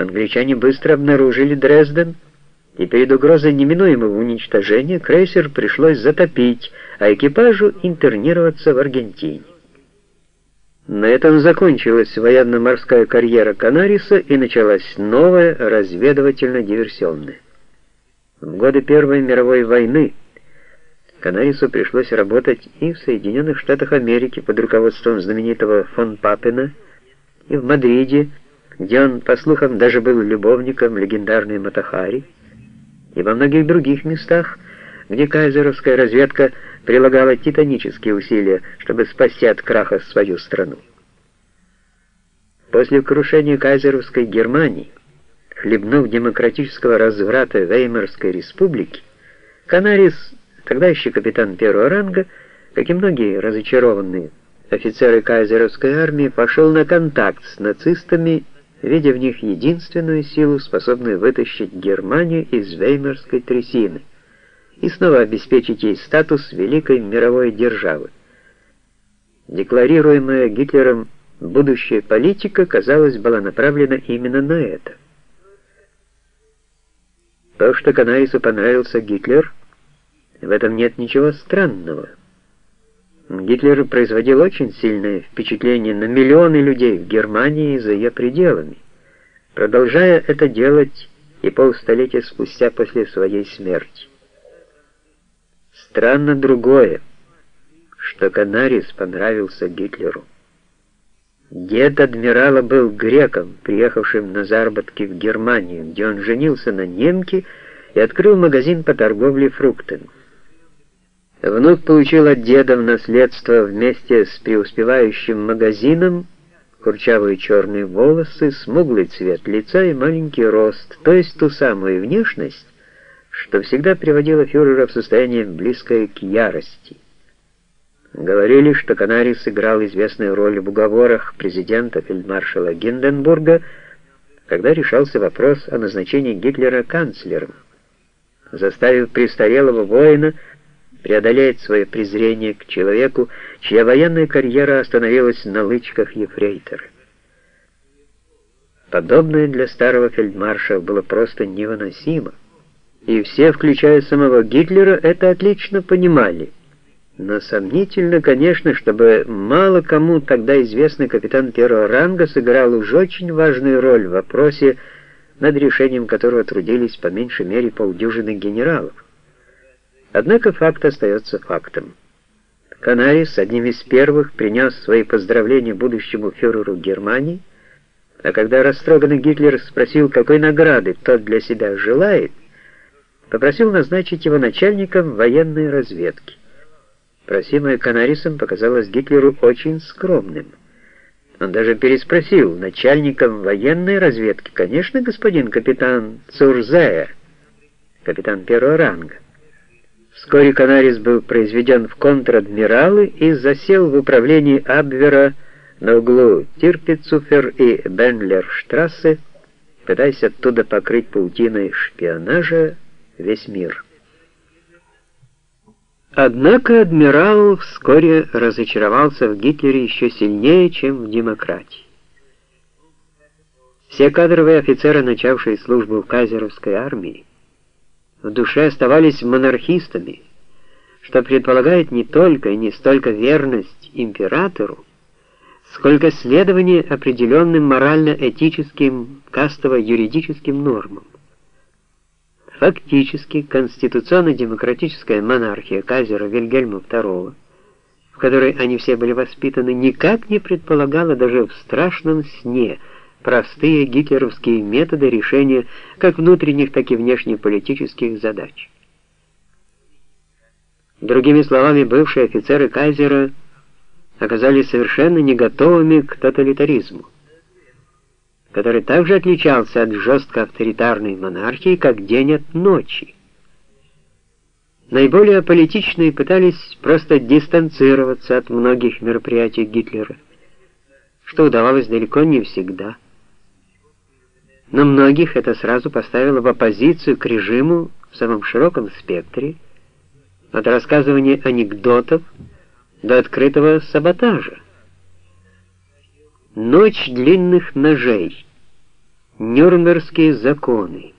Англичане быстро обнаружили Дрезден, и перед угрозой неминуемого уничтожения крейсер пришлось затопить, а экипажу интернироваться в Аргентине. На этом закончилась военно-морская карьера Канариса и началась новая разведывательно-диверсионная. В годы Первой мировой войны Канарису пришлось работать и в Соединенных Штатах Америки под руководством знаменитого фон Папена, и в Мадриде, где он, по слухам, даже был любовником легендарной Матахари, и во многих других местах, где кайзеровская разведка прилагала титанические усилия, чтобы спасти от краха свою страну. После крушения кайзеровской Германии, хлебнув демократического разврата Веймарской республики, Канарис, тогда еще капитан первого ранга, как и многие разочарованные офицеры кайзеровской армии, пошел на контакт с нацистами видя в них единственную силу, способную вытащить Германию из Веймарской трясины и снова обеспечить ей статус великой мировой державы. Декларируемая Гитлером будущая политика, казалось, была направлена именно на это. То, что Канаису понравился Гитлер, в этом нет ничего странного. Гитлер производил очень сильное впечатление на миллионы людей в Германии и за ее пределами, продолжая это делать и полстолетия спустя после своей смерти. Странно другое, что Канарис понравился Гитлеру. Дед адмирала был греком, приехавшим на заработки в Германию, где он женился на немке и открыл магазин по торговле фруктами. Внук получил от деда в наследство вместе с преуспевающим магазином курчавые черные волосы, смуглый цвет лица и маленький рост, то есть ту самую внешность, что всегда приводило фюрера в состояние близкое к ярости. Говорили, что Канарий сыграл известную роль в уговорах президента фельдмаршала Гинденбурга, когда решался вопрос о назначении Гитлера канцлером, заставив престарелого воина преодолеть свое презрение к человеку, чья военная карьера остановилась на лычках ефрейтора. Подобное для старого фельдмарша было просто невыносимо, и все, включая самого Гитлера, это отлично понимали. Но сомнительно, конечно, чтобы мало кому тогда известный капитан первого ранга сыграл уж очень важную роль в вопросе, над решением которого трудились по меньшей мере полдюжины генералов. Однако факт остается фактом. Канарис одним из первых принес свои поздравления будущему фюреру Германии, а когда растроганный Гитлер спросил, какой награды тот для себя желает, попросил назначить его начальником военной разведки. Просимое Канарисом показалось Гитлеру очень скромным. Он даже переспросил, начальником военной разведки, конечно, господин капитан Цурзая, капитан первого ранга. Вскоре Канарис был произведен в контр-адмиралы и засел в управлении Абвера на углу Тирпицуфер и Бенлерштрассе, пытаясь оттуда покрыть паутиной шпионажа весь мир. Однако адмирал вскоре разочаровался в Гитлере еще сильнее, чем в демократии. Все кадровые офицеры, начавшие службу в казеровской армии, в душе оставались монархистами, что предполагает не только и не столько верность императору, сколько следование определенным морально-этическим кастово-юридическим нормам. Фактически, конституционно-демократическая монархия Казера Вильгельма II, в которой они все были воспитаны, никак не предполагала даже в страшном сне – простые гитлеровские методы решения как внутренних, так и внешнеполитических задач. Другими словами, бывшие офицеры кайзера оказались совершенно не готовыми к тоталитаризму, который также отличался от жестко авторитарной монархии, как день от ночи. Наиболее политичные пытались просто дистанцироваться от многих мероприятий Гитлера, что удавалось далеко не всегда но многих это сразу поставило в оппозицию к режиму в самом широком спектре, от рассказывания анекдотов до открытого саботажа. Ночь длинных ножей. Нюрнбергские законы.